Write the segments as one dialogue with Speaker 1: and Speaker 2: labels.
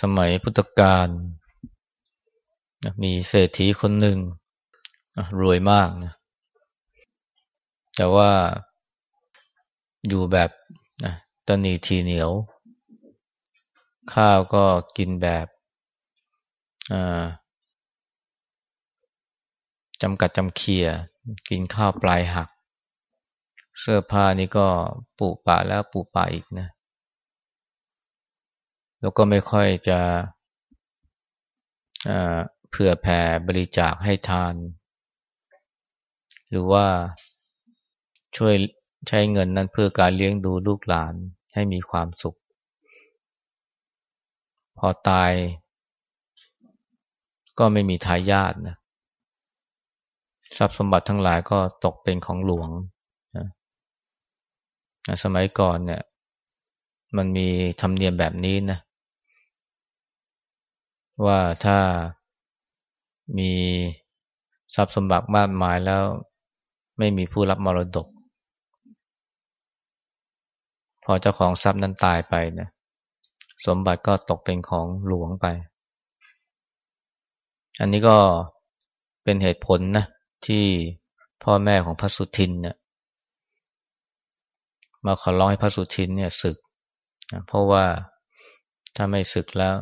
Speaker 1: สมัยพุทธกาลมีเศรษฐีคนหนึ่งรวยมากนะแต่ว่าอยู่แบบตนีทีเหนียว ข้าวก็กินแบบจำกัดจำเคียกินข้าวปลายหัก เสื้อผ้านี่ก็ปูปะแล้วปูปะอีกนะ แล้วก็ไม่ค่อยจะเผื่อแผ่บริจาคให้ทาน หรือว่าช่วยใช้เงินนั้นเพื่อการเลี้ยงดูลูกหลานให้มีความสุข พอตายก็ไม่มีทายาทนะทรัพย์สมบัติทั้งหลายก็ตกเป็นของหลวงนะสมัยก่อนเนี่ย มันมีธรรมเนียมแบบนี้นะ ว่าถ้ามีทรัพย์สมบัติมากมายแล้วไม่มีผู้รับมรดก พอเจ้าของทรัพย์นั้นตายไปนะสมบัติก็ตกเป็นของหลวงไป อันนี้ก็เป็นเหตุผลนะที่พ่อแม่ของพระสุทินเนี่ยมาขอร้องให้พระสุทินเนี่ยศึกนะเพราะว่าถ้าไม่ศึกแล้ว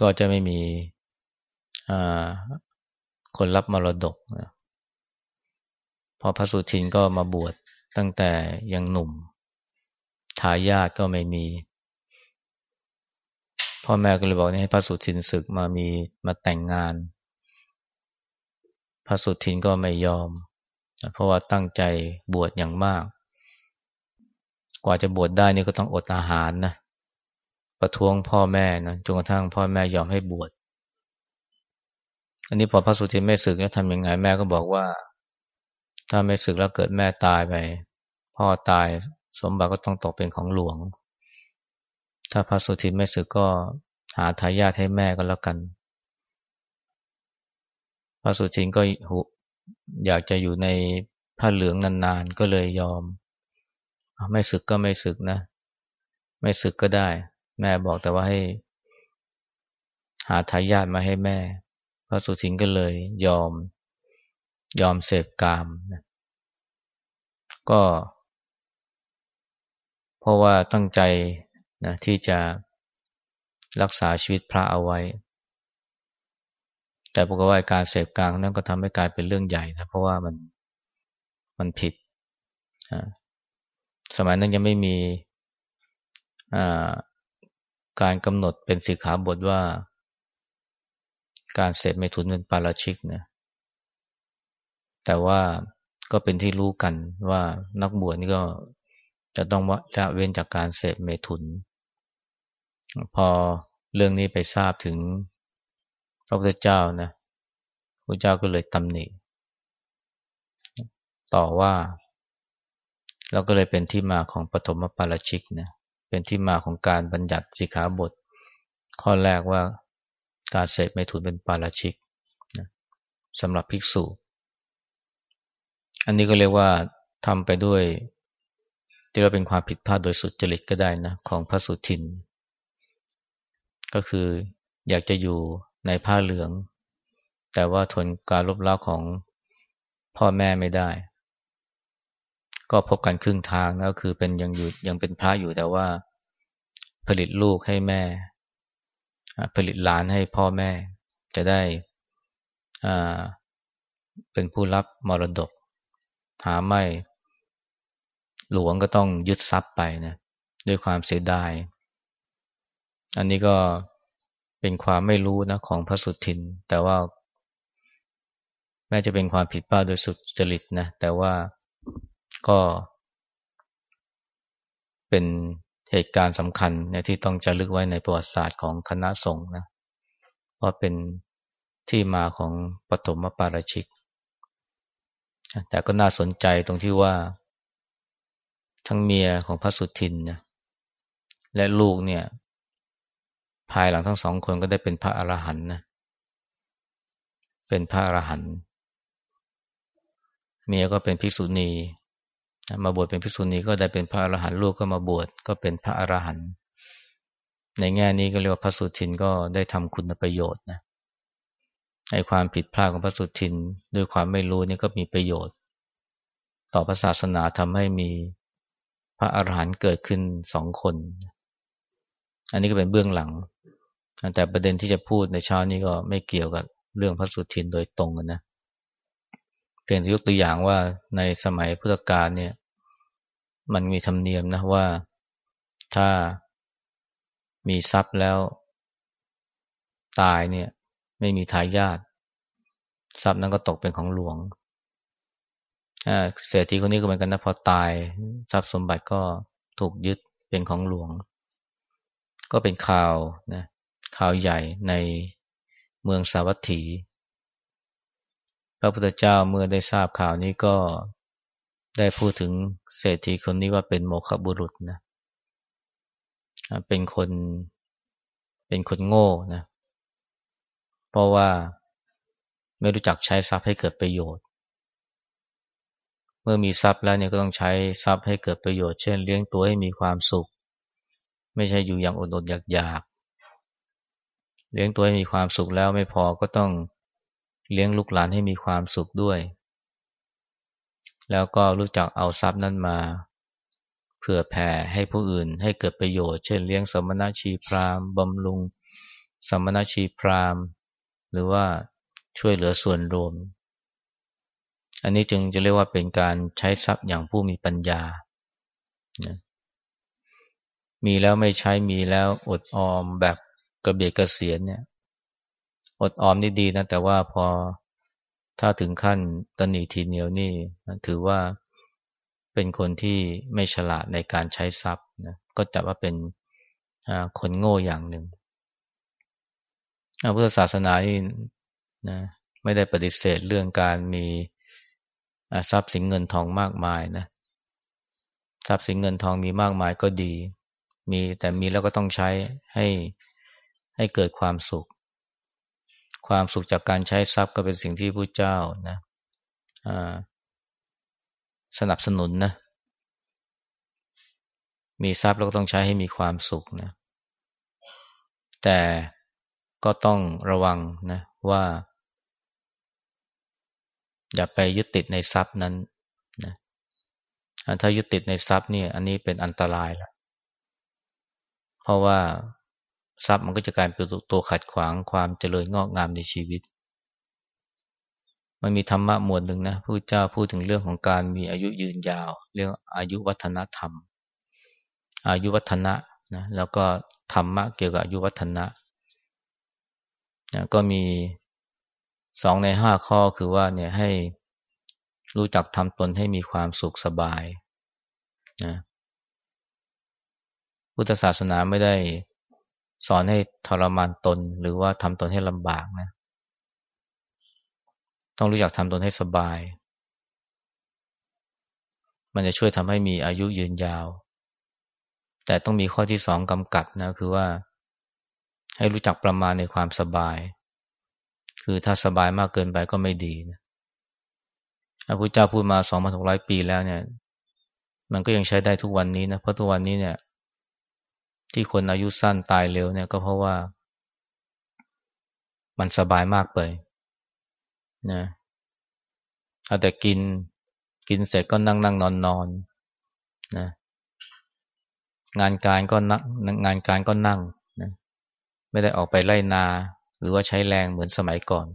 Speaker 1: ก็จะไม่มีคนรับมรดกนะพอพระสุทินก็มาบวชตั้งแต่ยังหนุ่มทายาทก็ไม่มี พ่อแม่ก็เลยบอกให้พระสุทินศึกมามีมาแต่งงาน พระสุทินก็ไม่ยอม เพราะว่าตั้งใจบวชอย่างมาก กว่าจะบวชได้นี่ก็ต้องอดอาหารนะ ประท้วงพ่อแม่นะจนกระทั่งพ่อแม่ยอมให้บวชอันนี้พอพระสุทินไม่ศึกจะทำยังไงแม่ก็บอกว่า ถ้าไม่ศึกแล้วเกิดแม่ตายไป พ่อตายสมบัติก็ต้องตกเป็นของหลวง ถ้าพระสุทินไม่ศึกก็หาทายาทให้แม่ก็แล้วกัน พระสุทินก็อยากจะอยู่ในผ้าเหลืองนานๆ ก็เลยยอม ไม่ศึกก็ไม่ศึกนะ ไม่ศึกก็ได้ แม่บอกแต่ว่าให้ หาทายาทมาให้แม่ พระสุทินก็เลย ยอม ยอมเสพกามนะก็ เพราะว่าตั้งใจนะที่จะรักษาชีวิตพระเอาไว้ แต่ปรากฏว่าการเสพกามนั้นก็ทำให้กลายเป็นเรื่องใหญ่นะเพราะว่ามันมันผิด สมัยนั้นยังไม่มี การกำหนดเป็นสิกขาบทว่า การเสพเมถุนเป็นปาราชิกนะแต่ว่าก็เป็นที่รู้กันว่านักบวชนี่ก็จะต้องละเว้นจากการเสพเมถุน พอเรื่องนี้ไปทราบถึงพระพุทธเจ้านะพระเจ้าก็เลยตำหนิต่อว่า แล้วก็เลยเป็นที่มาของปฐมปาราชิกนะ เป็นที่มาของการบัญญัติสิกขาบท ข้อแรกว่าการเสพไม่ถุนเป็นปาราชิกนะสำหรับภิกษุ อันนี้ก็เรียกว่าทำไปด้วยที่เราเป็นความผิดพลาดโดยสุดจริตก็ได้นะของพระสุทิน ก็คืออยากจะอยู่ในผ้าเหลือง แต่ว่าทนการลบเล้าของพ่อแม่ไม่ได้ ก็พบกันครึ่งทางแล้วคือเป็นยังอยู่ยังเป็นพระอยู่แต่ว่า ผลิตลูกให้แม่ ผลิตหลานให้พ่อแม่ จะได้เป็นผู้รับมรดก หาไม่ หลวงก็ต้องยึดทรัพย์ไปนะด้วยความเสียดาย อันนี้ก็เป็นความไม่รู้นะของพระสุทิน แต่ว่า แม้จะเป็นความผิดพลาดโดยสุดจริตนะแต่ว่า ก็เป็นเหตุการณ์สำคัญนที่ต้องจะลึกไว้ในประวัติศาสตร์ของคณะสงฆ์นะเพราะเป็นที่มาของปฐมปาราชิก แต่ก็น่าสนใจตรงที่ว่า ทั้งเมียของพระสุทินนะและลูกเนี่ย ภายหลังทั้งสองคนก็ได้เป็นพระอรหันต์นะเป็นพระอรหันต์เมียก็เป็นภิกษุณี มาบวชเป็นภิกษุณีก็ได้เป็นพระอรหันต์ลูกก็มาบวชก็เป็นพระอรหันต์ในแง่นี้ก็เรียกว่าพระสุทินก็ได้ทำคุณประโยชน์นะไอ้ความผิดพลาดของพระสุทินด้วยความไม่รู้นี่ก็มีประโยชน์ ต่อพระศาสนาทำให้มีพระอรหันต์เกิดขึ้นสองคน อันนี้ก็เป็นเบื้องหลัง แต่ประเด็นที่จะพูดในเช้านี้ก็ไม่เกี่ยวกับเรื่องพระสุทินโดยตรงนะ เพียงยกตัวอย่างว่าในสมัยพุทธกาลเนี่ย มันมีธรรมเนียมนะว่าถ้ามีทรัพย์แล้ว ตายเนี่ย ไม่มีทายาททรัพย์นั้นก็ตกเป็นของหลวงเศรษฐีคนนี้ก็เหมือนกันนะพอตาย ทรัพย์สมบัติก็ถูกยึดเป็นของหลวง ก็เป็นข่าวนะข่าวใหญ่ในเมืองสาวัตถี ระพุทธเจ้าเมื่อได้ทราบข่าวนี้ก็ได้พูดถึงเศรษฐีคนนี้ว่าเป็นโมฆะบุรุษนะ เป็นคนเป็นคนโง่นะ เพราะว่าไม่รู้จักใช้ทรัพย์ให้เกิดประโยชน์ เมื่อมีทรัพย์แล้วเนี่ยก็ต้องใช้ทรัพย์ให้เกิดประโยชน์ เช่นเลี้ยงตัวให้มีความสุข ไม่ใช่อยู่อย่างอดอดอยากอยากเลี้ยงตัวให้มีความสุขแล้วไม่พอก็ต้อง เลี้ยงลูกหลานให้มีความสุขด้วย แล้วก็รู้จักเอาทรัพย์นั้นมา เผื่อแผ่ให้ผู้อื่นให้เกิดประโยชน์ เช่นเลี้ยงสมณชีพรามบำรุง สมณชีพรามหรือว่าช่วยเหลือส่วนรวม อันนี้จึงจะเรียกว่าเป็นการใช้ทรัพย์อย่างผู้มีปัญญา มีแล้วไม่ใช้มีแล้วอดออมแบบกระเบียดกระเสียนเนี่ย อดออมนี่ดีนะ แต่ว่าพอถ้าถึงขั้นตนีทีเหนียวนี่ถือว่าเป็นคนที่ไม่ฉลาดในการใช้ทรัพย์นะก็จับว่าเป็นคนโง่อย่างหนึ่งพุทธศาสนานี่นะไม่ได้ปฏิเสธเรื่องการมีทรัพย์สินเงินทองมากมายนะทรัพย์สินเงินทองมีมากมายก็ดี มีแต่มีแล้วก็ต้องใช้ให้ให้เกิดความสุข ความสุขจากการใช้ทรัพย์ก็เป็นสิ่งที่พระเจ้านะสนับสนุนนะ มีทรัพย์เราก็ต้องใช้ให้มีความสุขนะ แต่ก็ต้องระวังนะว่า อย่าไปยึดติดในทรัพย์นั้นนะถ้ายึดติดในทรัพย์นี่อันนี้เป็นอันตรายแล้วเพราะว่า ทรัพย์มันก็จะกลายเป็นตัวขัดขวางความเจริญงอกงามในชีวิต มันมีธรรมะหมวดหนึ่งนะพระเจ้าพูดถึงเรื่องของการมีอายุยืนยาว เรื่องอายุวัฒนธรรม อายุวัฒนะนะแล้วก็ธรรมะเกี่ยวกับอายุวัฒนะนะก็มีสองในห้าข้อคือว่าเนี่ยให้รู้จักทำตนให้มีความสุขสบายนะพุทธศาสนาไม่ได้ สอนให้ทรมานตนหรือว่าทำตนให้ลำบากนะ ต้องรู้จักทำตนให้สบาย มันจะช่วยทำให้มีอายุยืนยาว แต่ต้องมีข้อที่สองกำกับนะคือว่า ให้รู้จักประมาณในความสบาย คือถ้าสบายมากเกินไปก็ไม่ดีนะพระพุทธเจ้าพูดมาสองพันหกร้อยปีแล้วเนี่ย มันก็ยังใช้ได้ทุกวันนี้นะ เพราะทุกวันนี้เนี่ย ที่คนอายุสั้นตายเร็วเนี่ยก็เพราะว่า มันสบายมากไปนะเอาแต่กินกินเสร็จก็นั่งนั่งนอนนอนนะงานการก็นั่งงานการก็นั่งนะไม่ได้ออกไปไล่นา หรือว่าใช้แรงเหมือนสมัยก่อน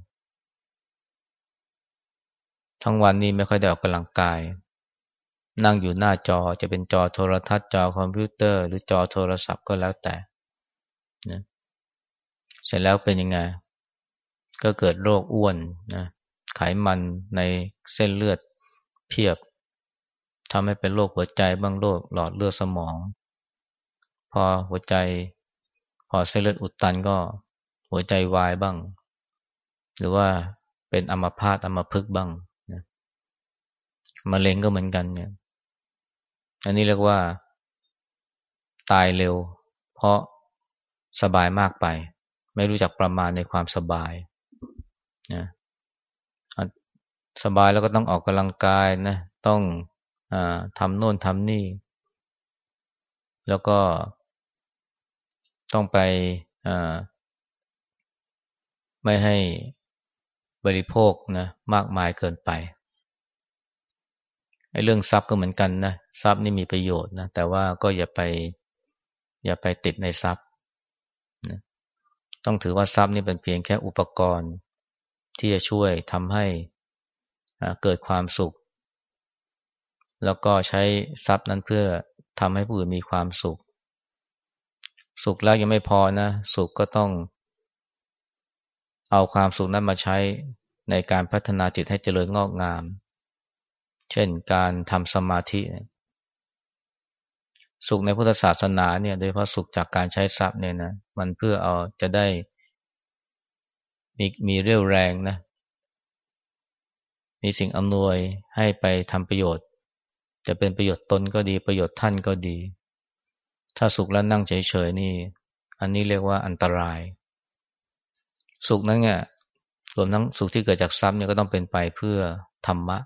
Speaker 1: ทั้งวันนี้ไม่ค่อยได้ออกกำลังกาย นั่งอยู่หน้าจอจะเป็นจอโทรทัศน์จอคอมพิวเตอร์ หรือจอโทรศัพท์ก็แล้วแต่นะเสร็จแล้วเป็นยังไง ก็เกิดโรคอ้วนนะไขมันในเส้นเลือดเพียบทำให้เป็นโรคหัวใจบ้างโรคหลอดเลือดสมอง พอหัวใจ พอเส้นเลือดอุดตันก็หัวใจวายบ้าง หรือว่าเป็นอัมพาตอัมพฤกษ์บ้างนะมะเร็งก็เหมือนกันเนี่ย อันนี้เรียกว่า ตายเร็ว เพราะสบายมากไป ไม่รู้จักประมาณในความสบายนะสบายแล้วก็ต้องออกกำลังกายนะ ต้องอทำโน่นทำนี่ แล้วก็ต้องไปไม่ให้บริโภคนะมากมายเกินไป ไอ้เรื่องทรัพย์ก็เหมือนกันนะทรัพย์นี่มีประโยชน์นะแต่ว่าก็อย่าไป อย่าไปติดในทรัพย์นะต้องถือว่าทรัพย์นี่เป็นเพียงแค่อุปกรณ์ ที่จะช่วยทำให้เกิดความสุข แล้วก็ใช้ทรัพย์นั้นเพื่อทำให้ผู้อื่นมีความสุข สุขแล้วยังไม่พอนะ สุขก็ต้อง เอาความสุขนั้นมาใช้ในการพัฒนาจิตให้เจริญงอกงาม เช่นการทำสมาธิ สุขในพุทธศาสนาเนี่ยโดยเฉพาะสุขจากการใช้ทรัพย์เนี่ยนะมันเพื่อเอาจะได้มีมีเรี่ยวแรงนะ มีสิ่งอำนวยให้ไปทำประโยชน์ จะเป็นประโยชน์ตนก็ดีประโยชน์ท่านก็ดี ถ้าสุขแล้วนั่งเฉยๆนี่ อันนี้เรียกว่าอันตราย สุขนั้นเนี่ยรวมทั้งสุขที่เกิดจากทรัพย์เนี่ยก็ต้องเป็นไปเพื่อธรรมะ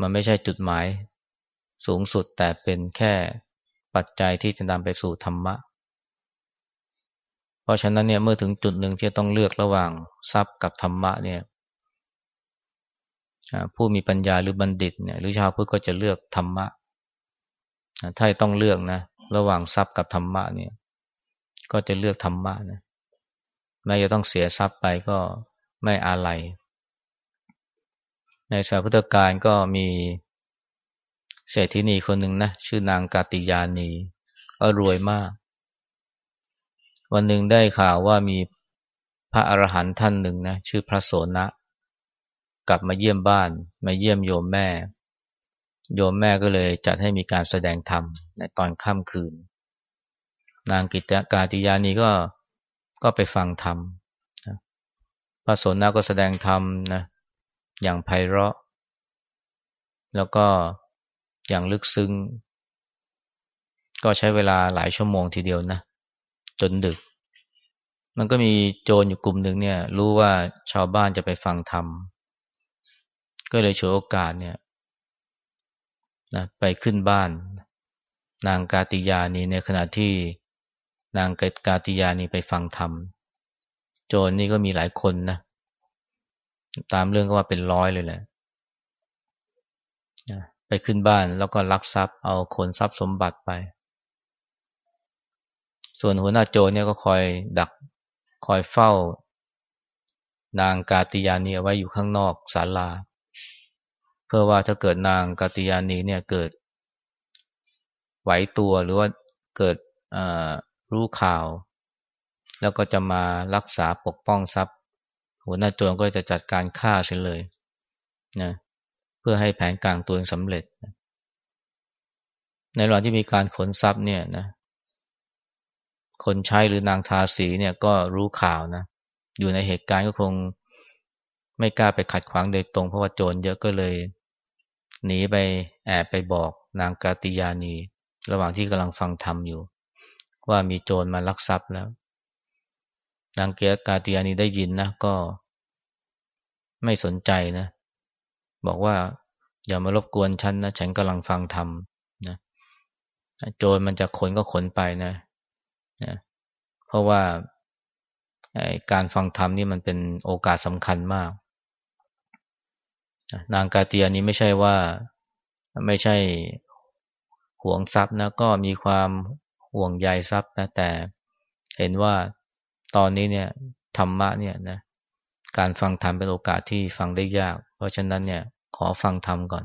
Speaker 1: มันไม่ใช่จุดหมายสูงสุดแต่เป็นแค่ปัจจัยที่จะนำไปสู่ธรรมะ เพราะฉะนั้นเนี่ยเมื่อถึงจุดหนึ่งที่ต้องเลือกระหว่างทรัพย์กับธรรมะเนี่ยผู้มีปัญญาหรือบัณฑิตเนี่ยหรือชาวพุทธก็จะเลือกธรรมะ ถ้าต้องเลือกนะ ระหว่างทรัพย์กับธรรมะเนี่ย ก็จะเลือกธรรมะนะแม้จะต้องเสียทรัพย์ไปก็ไม่อาลัย ในสายพุทธกาลก็มีเศรษฐินีคนหนึ่งนะ ชื่อนางกาติยานีก็รวยมาก วันหนึ่งได้ข่าวว่ามีพระอรหันต์ท่านหนึ่งนะชื่อพระโสนะ กลับมาเยี่ยมบ้าน มาเยี่ยมโยมแม่ โยมแม่ก็เลยจัดให้มีการแสดงธรรมในตอนค่ำคืน นางกิตกาติยานีก็ก็ไปฟังธรรมพระสนนาก็แสดงธรรมนะ อย่างไพเราะ แล้วก็อย่างลึกซึ้ง ก็ใช้เวลาหลายชั่วโมงทีเดียวนะ จนดึก มันก็มีโจรอยู่กลุ่มหนึ่งเนี่ย รู้ว่าชาวบ้านจะไปฟังธรรม ก็เลยฉวยโอกาสเนี่ยนะไปขึ้นบ้าน นางกาติยานีในขณะที่นางกาติยานีไปฟังธรรม โจรนี่ก็มีหลายคนนะ ตามเรื่องก็ว่าเป็นร้อยเลยแหละไปขึ้นบ้านแล้วก็ลักทรัพย์เอาคนทรัพย์สมบัติไป ส่วนหัวหน้าโจรเนี่ยก็คอยดักคอยเฝ้า นางกาติยานีเอาไว้อยู่ข้างนอกศาลา เพื่อว่าถ้าเกิดนางกาติยานีเนี่ยเกิด ไหวตัวหรือว่าเกิดรู้ข่าว แล้วก็จะมารักษาปกป้องทรัพย์ หัวหน้าโจรก็จะจัดการฆ่าเสียเลยนะเพื่อให้แผนกลารตัวสำเร็จ ในระหว่างที่มีการขนทรัพย์เนี่ยนะคนใช้หรือนางทาสีเนี่ยก็รู้ข่าวนะอยู่ในเหตุการณ์ก็คงไม่กล้าไปขัดขวางโดยตรงเพราะว่าโจรเยอะก็เลย หนีไปแอบไปบอกนางกาติยานี ระหว่างที่กำลังฟังธรรมอยู่ ว่ามีโจรมาลักทรัพย์แล้ว นางเกียกาติยานีได้ยินนะก็ไม่สนใจนะ บอกว่าอย่ามารบกวนฉันนะ ฉันกำลังฟังธรรมนะโจรมันจะขนก็ขนไปนะนะ เพราะว่าการฟังธรรมนี่มันเป็นโอกาสสำคัญมาก นางกาเตียนี้ไม่ใช่ว่าไม่ใช่ห่วงทรัพย์นะก็มีความห่วงใยทรัพย์นะแต่เห็นว่า ตอนนี้เนี่ยธรรมะเนี่ยนะการฟังธรรมเป็นโอกาสที่ฟังได้ยาก เพราะฉะนั้นเนี่ยขอฟังธรรมก่อน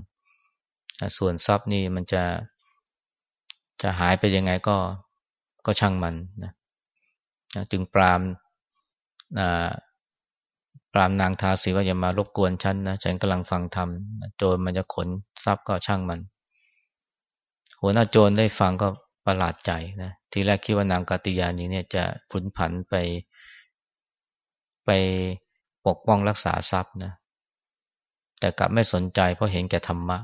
Speaker 1: ส่วนทรัพย์นี่มันจะจะหายไปยังไงก็ก็ช่างมันนะจึงปรามปรามนางทาสีว่าอย่ามารบกวนฉันนะฉันกำลังฟังธรรมโจรมันจะขนทรัพย์ก็ช่างมัน หัวหน้าโจรได้ฟังก็ ประหลาดใจนะทีแรกคิดว่านางกาติยานีเนี่ยจะพุนผันไป ไปปกป้องรักษาทรัพย์นะแต่กลับไม่สนใจเพราะเห็นแก่ธรรมะ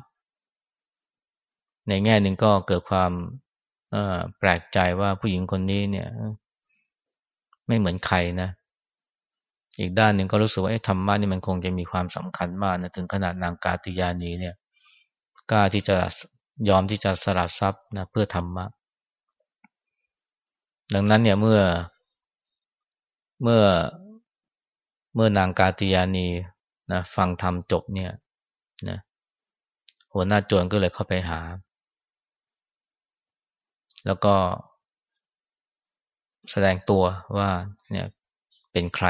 Speaker 1: ในแง่หนึ่งก็เกิดความแปลกใจว่าผู้หญิงคนนี้เนี่ย ไม่เหมือนใครนะ อีกด้านหนึ่งก็รู้สึกว่าธรรมะนี่มันคงจะมีความสำคัญมากนะถึงขนาดนางกาติยานีเนี่ยกล้าที่จะยอมที่จะสละทรัพย์นะเพื่อธรรมะ ดังนั้นเนี่ยเมื่อ เมื่อเมื่อนางกาติยานีนะฟังธรรมจบเนี่ยนะหัวหน้าโจรก็เลยเข้าไปหา แล้วก็ แสดงตัวว่าเนี่ยเป็นใคร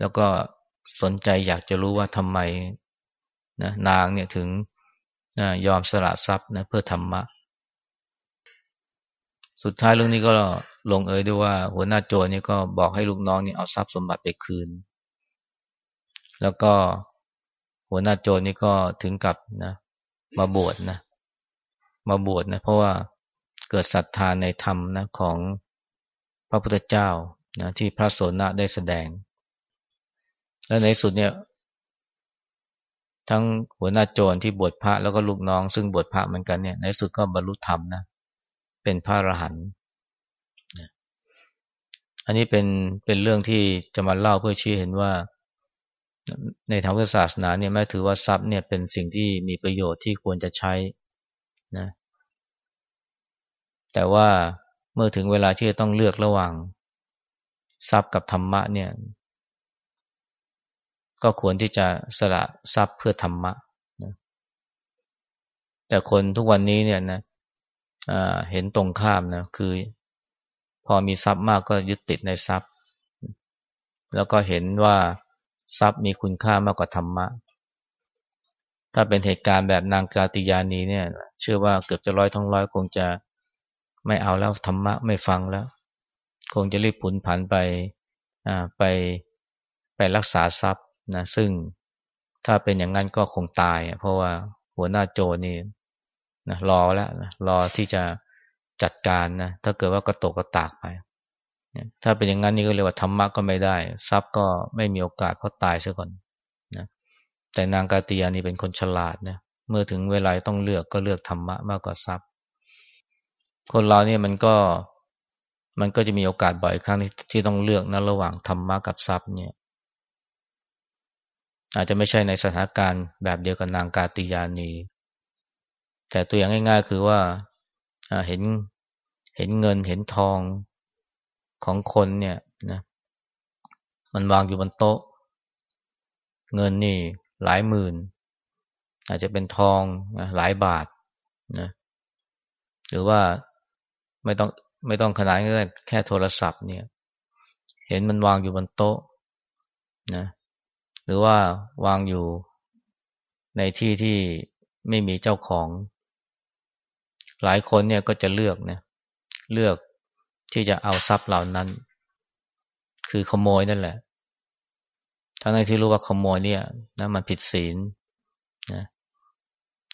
Speaker 1: แล้วก็สนใจอยากจะรู้ว่าทำไมนะนางเนี่ยถึงนะยอมสละทรัพย์นะเพื่อธรรมะ สุดท้ายเรื่องนี้ก็ลงเอยด้วยว่า หัวหน้าโจรนี่ก็บอกให้ลูกน้องนี่เอาทรัพย์สมบัติไปคืน แล้วก็หัวหน้าโจรนี่ก็ถึงกับนะ มาบวชนะ มาบวชนะ เพราะว่าเกิดศรัทธาในธรรมนะของพระพุทธเจ้านะที่พระโสนะได้แสดง และในสุดเนี่ย ทั้งหัวหน้าโจรที่บวชพระแล้วก็ลูกน้อง ซึ่งบวชพระเหมือนกันเนี่ย ในสุดก็บรรลุธรรมนะ เป็นพระอรหันต์อันนี้เป็นเป็นเรื่องที่จะมาเล่าเพื่อชี้เห็นว่า ในทางพุทธศาสนาเนี่ยแม้ถือว่าทรัพย์เนี่ยเป็นสิ่งที่มีประโยชน์ที่ควรจะใช้นะแต่ว่าเมื่อถึงเวลาที่จะต้องเลือกระหว่างทรัพย์กับธรรมะเนี่ย ก็ควรที่จะสละทรัพย์เพื่อธรรมะนะแต่คนทุกวันนี้เนี่ยนะ เห็นตรงข้ามนะ คือ พอมีทรัพย์มากก็ยึดติดในทรัพย์ แล้วก็เห็นว่าทรัพย์มีคุณค่ามากกว่าธรรมะ ถ้าเป็นเหตุการณ์แบบนางกาติยานีเนี่ย เชื่อว่าเกือบจะร้อยทั้งร้อยคงจะไม่เอาแล้วธรรมะไม่ฟังแล้ว คงจะรีบผุนผันไปไปไปรักษาทรัพย์นะซึ่งถ้าเป็นอย่างนั้นก็คงตาย เพราะว่าหัวหน้าโจนี่ นะรอแล้วนะรอที่จะจัดการนะถ้าเกิดว่ากระตกกระตากไปถ้าเป็นอย่างนั้นนี่ก็เรียกว่าธรรมะก็ไม่ได้ ทรัพย์ก็ไม่มีโอกาสเพราะตายซะก่อนนะแต่นางกาติยานี่เป็นคนฉลาดนะเมื่อถึงเวลาต้องเลือกก็เลือกธรรมะมากกว่าทรัพย์ คนเราเนี่ยมันก็มันก็จะมีโอกาสบ่อยครั้งที่ต้องเลือกนะระหว่างธรรมะกับทรัพย์เนี่ย อาจจะไม่ใช่ในสถานการณ์แบบเดียวกับนางกาติยานี แต่ตัวอย่างง่าย ๆ คือว่าเห็นเห็นเงินเห็นทองของคนเนี่ยนะมันวางอยู่บนโต๊ะ เงินนี่หลายหมื่น อาจจะเป็นทองนะหลายบาทนะหรือว่าไม่ต้องไม่ต้องขนาดนี้แค่โทรศัพท์เนี่ย เห็นมันวางอยู่บนโต๊ะนะหรือว่าวางอยู่ในที่ที่ไม่มีเจ้าของ หลายคนเนี่ยก็จะเลือกเนะเลือกที่จะเอาทรัพย์เหล่านั้น คือขโมยนั่นแหละทั้งที่รู้ว่าขโมยเนี่ยนะมันผิดศีลนะ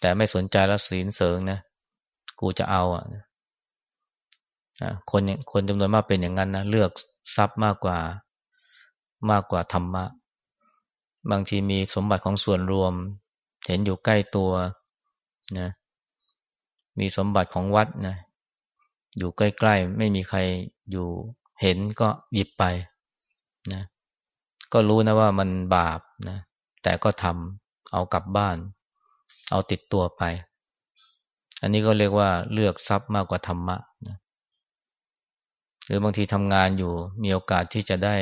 Speaker 1: แต่ไม่สนใจแล้วศีลเสริงนะกูจะเอาอะนะคนคนจำนวนมากเป็นอย่างนั้นนะเลือกทรัพย์มากกว่ามากกว่าธรรมะ บางทีมีสมบัติของส่วนรวม เห็นอยู่ใกล้ตัวนะ มีสมบัติของวัดนะอยู่ใกล้ๆ ไม่มีใครอยู่เห็นก็หยิบไปนะก็รู้นะว่ามันบาปนะแต่ก็ทำเอากลับบ้าน เอาติดตัวไป อันนี้ก็เรียกว่าเลือกทรัพย์มากกว่าธรรมะนะหรือบางทีทำงานอยู่มีโอกาสที่จะได้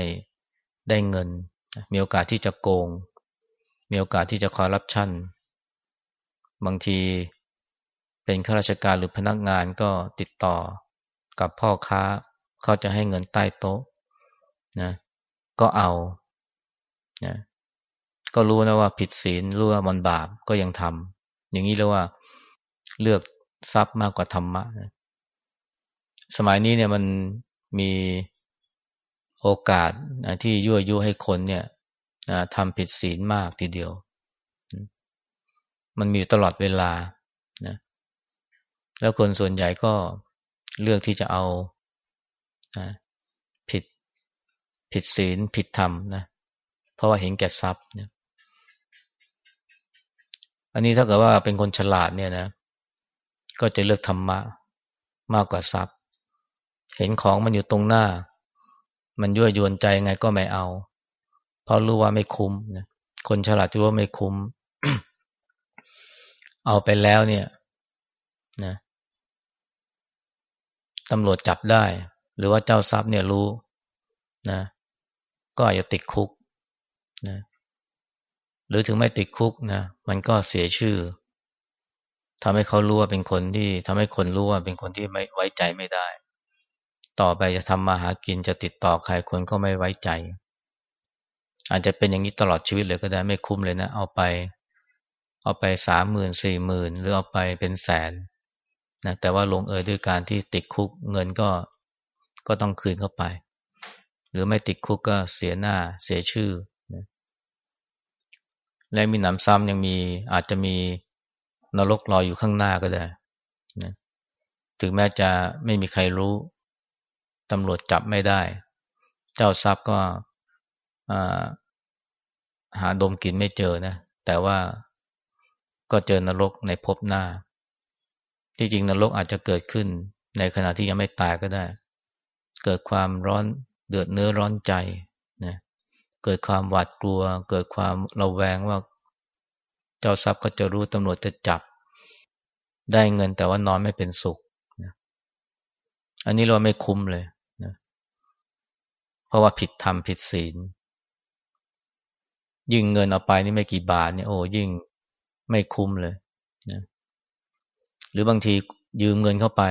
Speaker 1: ได้เงิน มีโอกาสที่จะโกง มีโอกาสที่จะคอร์รัปชันบางที เป็นข้าราชการหรือพนักงานก็ติดต่อกับพ่อค้า เขาจะให้เงินใต้โต๊ะนะก็เอานะก็รู้นะว่าผิดศีลรู้ว่ามันบาปก็ยังทำอย่างนี้เรียกว่าเลือกทรัพย์มากกว่าธรรมะนะสมัยนี้เนี่ยมันมีโอกาสนะที่ยั่วยุให้คนเนี่ยนะทำผิดศีลมากทีเดียว มันมีตลอดเวลานะ แล้วคนส่วนใหญ่ก็เลือกที่จะเอาผิดผิดศีลผิดธรรมนะเพราะว่าเห็นแก่ทรัพย์เนี่ยอันนี้ถ้าเกิดว่าเป็นคนฉลาดเนี่ยนะ ก็จะเลือกธรรมะมากกว่าทรัพย์ เห็นของมันอยู่ตรงหน้า มันยั่วยวนใจไงก็ไม่เอา เพราะรู้ว่าไม่คุ้มนะคนฉลาดจะรู้ว่าไม่คุ้ม เอาไปแล้วเนี่ยนะ ตำรวจจับได้ หรือว่าเจ้าทรัพย์เนี่ยรู้นะ ก็อาจจะติดคุกนะหรือถึงไม่ติดคุกนะมันก็เสียชื่อทำให้เขารู้ว่าเป็นคนที่ทำให้คนรู้ว่าเป็นคนที่ไม่ไว้ใจไม่ได้ ต่อไปจะทำมาหากินจะติดต่อใครคนก็ไม่ไว้ใจ อาจจะเป็นอย่างนี้ตลอดชีวิตเลยก็ได้ไม่คุ้มเลยนะ เอาไป เอาไปสามหมื่นสี่หมื่นหรือเอาไปเป็นแสน นะแต่ว่าลงเอยด้วยการที่ติดคุกเงินก็ก็ต้องคืนเข้าไป หรือไม่ติดคุกก็เสียหน้าเสียชื่อนะและมีหนำซ้ำยังมีอาจจะมีนรกรออยู่ข้างหน้าก็ได้นะถึงแม้จะไม่มีใครรู้ตำรวจจับไม่ได้ เจ้าทรัพย์ก็หาดมกินไม่เจอนะ แต่ว่าก็เจอนรกในภพหน้า ที่จริงนรกอาจจะเกิดขึ้น ในขณะที่ยังไม่ตายก็ได้ เกิดความร้อนเดือดเนื้อร้อนใจนะเกิดความหวาดกลัว เกิดความระแวงว่าเจ้าทรัพย์ก็จะรู้ตำรวจจะจับ ได้เงินแต่ว่านอนไม่เป็นสุขนะอันนี้เราไม่คุ้มเลยนะเพราะว่าผิดธรรมผิดศีล ยิ่งเงินเอาไปนี่ไม่กี่บาทเนี่ยโอ้ยิ่งไม่คุ้มเลยนะ หรือบางทียืมเงินเข้าไป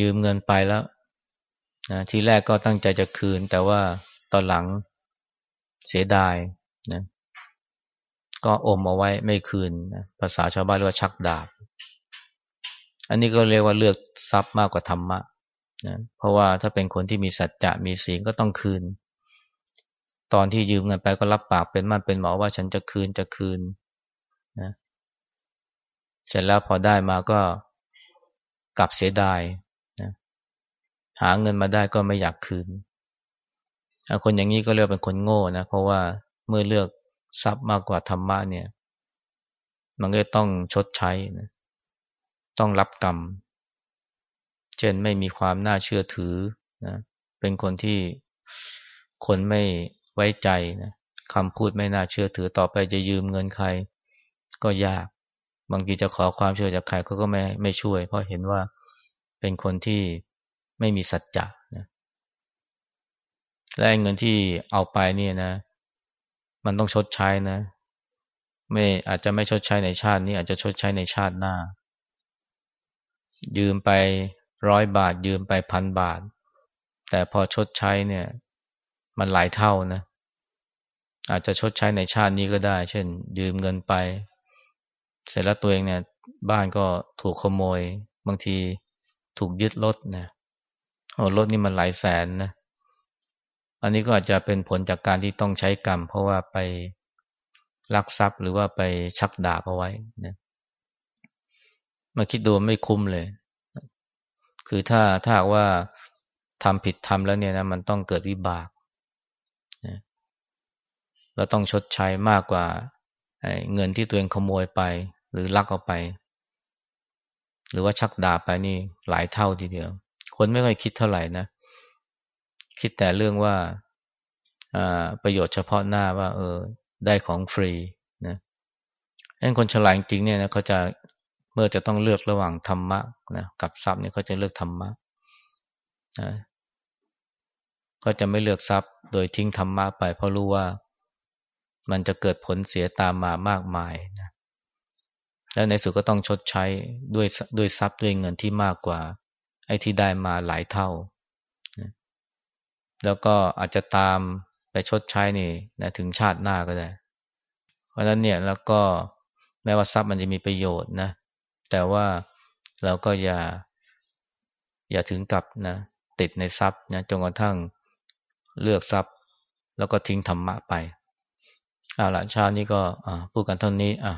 Speaker 1: ยืมเงินไปแล้วนะทีแรกก็ตั้งใจจะคืน แต่ว่าตอนหลังเสียดายนะก็อมเอาไว้ไม่คืนนะภาษาชาวบ้านเรียกว่าชักดาบ อันนี้ก็เรียกว่าเลือกทรัพย์มากกว่าธรรมะนะเพราะว่าถ้าเป็นคนที่มีสัจจะมีศีลก็ต้องคืน ตอนที่ยืมเงินไปก็รับปากเป็นมั่นเป็นหมอว่าฉันจะคืนจะคืนนะ เสร็จแล้วพอได้มาก็กลับเสียดายนะหาเงินมาได้ก็ไม่อยากคืน คนอย่างนี้ก็เรียกเป็นคนโง่นะ เพราะว่าเมื่อเลือกทรัพย์มากกว่าธรรมะเนี่ย มันก็ต้องชดใช้นะต้องรับกรรม เช่นไม่มีความน่าเชื่อถือนะเป็นคนที่คนไม่ไว้ใจนะคำพูดไม่น่าเชื่อถือต่อไปจะยืมเงินใครก็ยาก บางทีจะขอความช่วยจากใครเขาก็ไม่ไม่ช่วย เพราะเห็นว่าเป็นคนที่ไม่มีสัจจะนะและเงินที่เอาไปเนี่ยนะ มันต้องชดใช้นะ ไม่อาจจะไม่ชดใช้ในชาตินี้ อาจจะชดใช้ในชาติหน้า ยืมไปร้อยบาท ยืมไปพันบาท แต่พอชดใช้เนี่ย มันหลายเท่านะ อาจจะชดใช้ในชาตินี้ก็ได้ เช่น ยืมเงินไป เสร็จแล้วตัวเองเนี่ย บ้านก็ถูกขโมย บางทีถูกยึดรถนะโอ้รถนี่มันหลายแสนนะ อันนี้ก็อาจจะเป็นผลจากการที่ต้องใช้กรรม เพราะว่าไปลักทรัพย์หรือว่าไปชักดาบเอาไว้นะมาคิดดูไม่คุ้มเลย คือถ้าถ้าว่าทำผิดทำแล้วเนี่ยนะมันต้องเกิดวิบากนะเราต้องชดใช้มากกว่าเงินที่ตัวเองขโมยไป หรือลักเอาไป หรือว่าชักดาบไปนี่หลายเท่าทีเดียว คนไม่ค่อยคิดเท่าไหร่นะ คิดแต่เรื่องว่าประโยชน์เฉพาะหน้าว่า เออ ได้ของฟรีนะดังนั้นคนฉลาดจริงเนี่ยนะเขาจะเมื่อจะต้องเลือกระหว่างธรรมะนะกับทรัพย์เนี่ยเขาจะเลือกธรรมะนะก็จะไม่เลือกทรัพย์ โดยทิ้งธรรมะไป เพราะรู้ว่ามันจะเกิดผลเสียตามมามากมายนะ แล้วในสุดก็ต้องชดใช้ด้วยด้วยทรัพย์ด้วยเงินที่มากกว่า ไอ้ที่ได้มาหลายเท่า แล้วก็อาจจะตามไปชดใช้นี่นะถึงชาติหน้าก็ได้ เพราะฉะนั้นเนี่ยแล้วก็แม้ว่าทรัพย์มันจะมีประโยชน์นะ แต่ว่าเราก็อย่า อย่าถึงกับนะติดในทรัพย์นะจนกระทั่งเลือกทรัพย์ แล้วก็ทิ้งธรรมะไปเอาละชาตินี้ก็พูดกันเท่านี้อะ